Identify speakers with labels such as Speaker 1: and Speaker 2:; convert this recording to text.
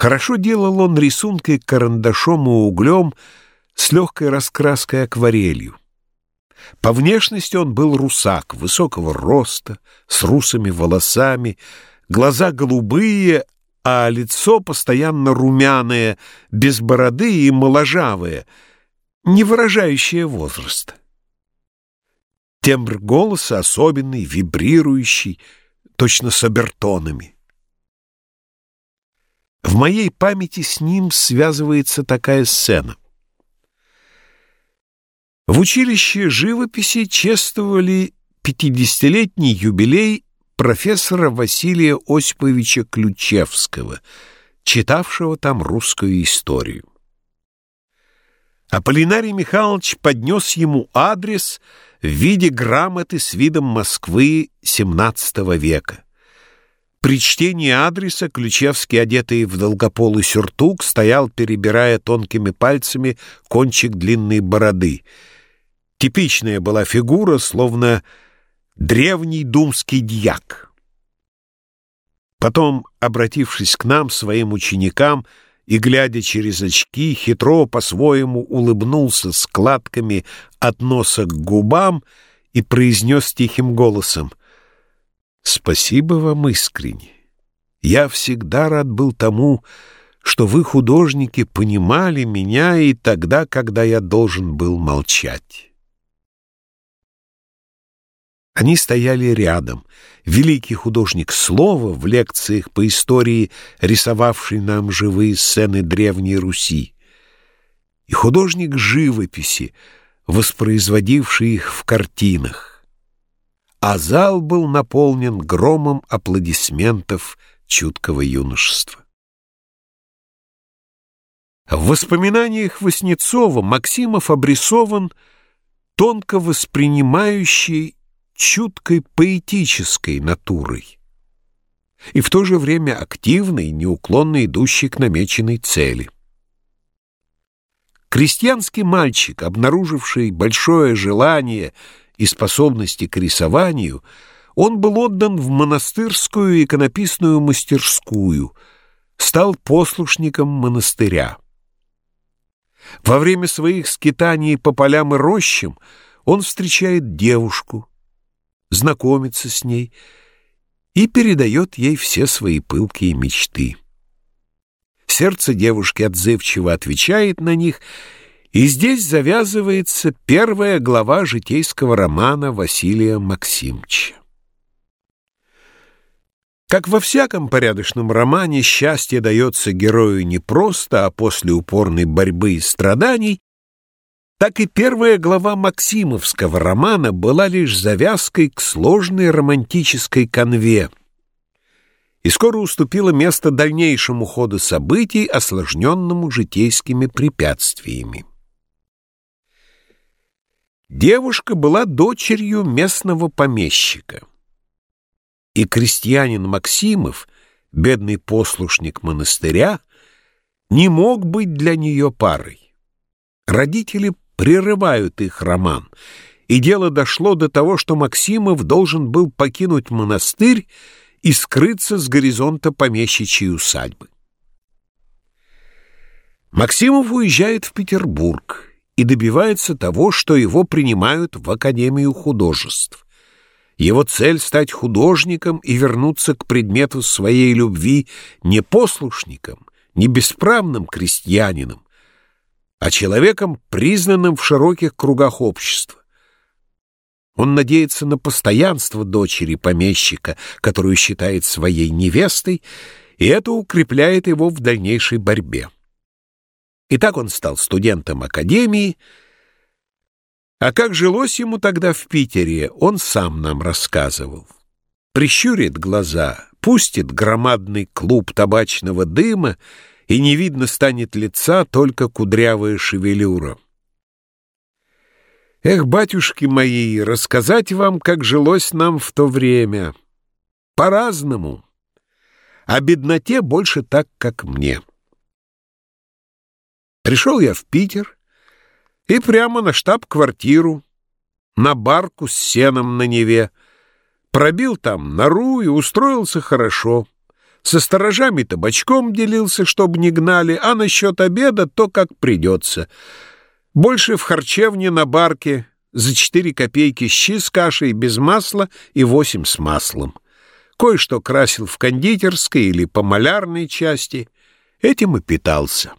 Speaker 1: Хорошо делал он рисункой карандашом и углем с легкой раскраской акварелью. По внешности он был русак, высокого роста, с русыми волосами, глаза голубые, а лицо постоянно румяное, без бороды и моложавое, не выражающее возраста. Тембр голоса особенный, вибрирующий, точно с обертонами. В моей памяти с ним связывается такая сцена. В училище живописи чествовали пятидесятилетний юбилей профессора Василия Осиповича Ключевского, читавшего там русскую историю. Аполлинарий Михайлович поднес ему адрес в виде грамоты с видом Москвы XVII века. При чтении адреса Ключевский, одетый в долгополый сюртук, стоял, перебирая тонкими пальцами кончик длинной бороды. Типичная была фигура, словно древний думский дьяк. Потом, обратившись к нам, своим ученикам, и, глядя через очки, хитро по-своему улыбнулся складками от носа к губам и произнес тихим голосом Спасибо вам искренне. Я всегда рад был тому, что вы, художники, понимали меня и тогда, когда я должен был молчать. Они стояли рядом. Великий художник слова в лекциях по истории, рисовавший нам живые сцены Древней Руси, и художник живописи, воспроизводивший их в картинах а зал был наполнен громом аплодисментов чуткого юношества. В воспоминаниях Васнецова Максимов обрисован тонко воспринимающий чуткой поэтической натурой и в то же время активной, неуклонно идущей к намеченной цели. Крестьянский мальчик, обнаруживший большое желание и способности к рисованию, он был отдан в монастырскую иконописную мастерскую, стал послушником монастыря. Во время своих скитаний по полям и рощам он встречает девушку, знакомится с ней и передает ей все свои пылкие мечты. Сердце девушки отзывчиво отвечает на них — и здесь завязывается первая глава житейского романа Василия Максимовича. Как во всяком порядочном романе, счастье дается герою не просто, а после упорной борьбы и страданий, так и первая глава Максимовского романа была лишь завязкой к сложной романтической конве и скоро уступила место дальнейшему ходу событий, осложненному житейскими препятствиями. Девушка была дочерью местного помещика. И крестьянин Максимов, бедный послушник монастыря, не мог быть для нее парой. Родители прерывают их роман, и дело дошло до того, что Максимов должен был покинуть монастырь и скрыться с горизонта помещичьей усадьбы. Максимов уезжает в Петербург и добивается того, что его принимают в Академию художеств. Его цель — стать художником и вернуться к предмету своей любви не послушником, не бесправным крестьянином, а человеком, признанным в широких кругах общества. Он надеется на постоянство дочери помещика, которую считает своей невестой, и это укрепляет его в дальнейшей борьбе. И так он стал студентом академии. А как жилось ему тогда в Питере, он сам нам рассказывал. Прищурит глаза, пустит громадный клуб табачного дыма, и не видно станет лица, только кудрявая шевелюра. Эх, батюшки мои, рассказать вам, как жилось нам в то время. По-разному. О бедноте больше так, как мне. Пришел я в Питер и прямо на штаб-квартиру, на барку с сеном на Неве, пробил там нору и устроился хорошо. Со сторожами табачком делился, чтобы не гнали, а насчет обеда то как придется. Больше в харчевне на барке за четыре копейки щи с кашей без масла и восемь с маслом. Кое-что красил в кондитерской или по малярной части. Этим и питался.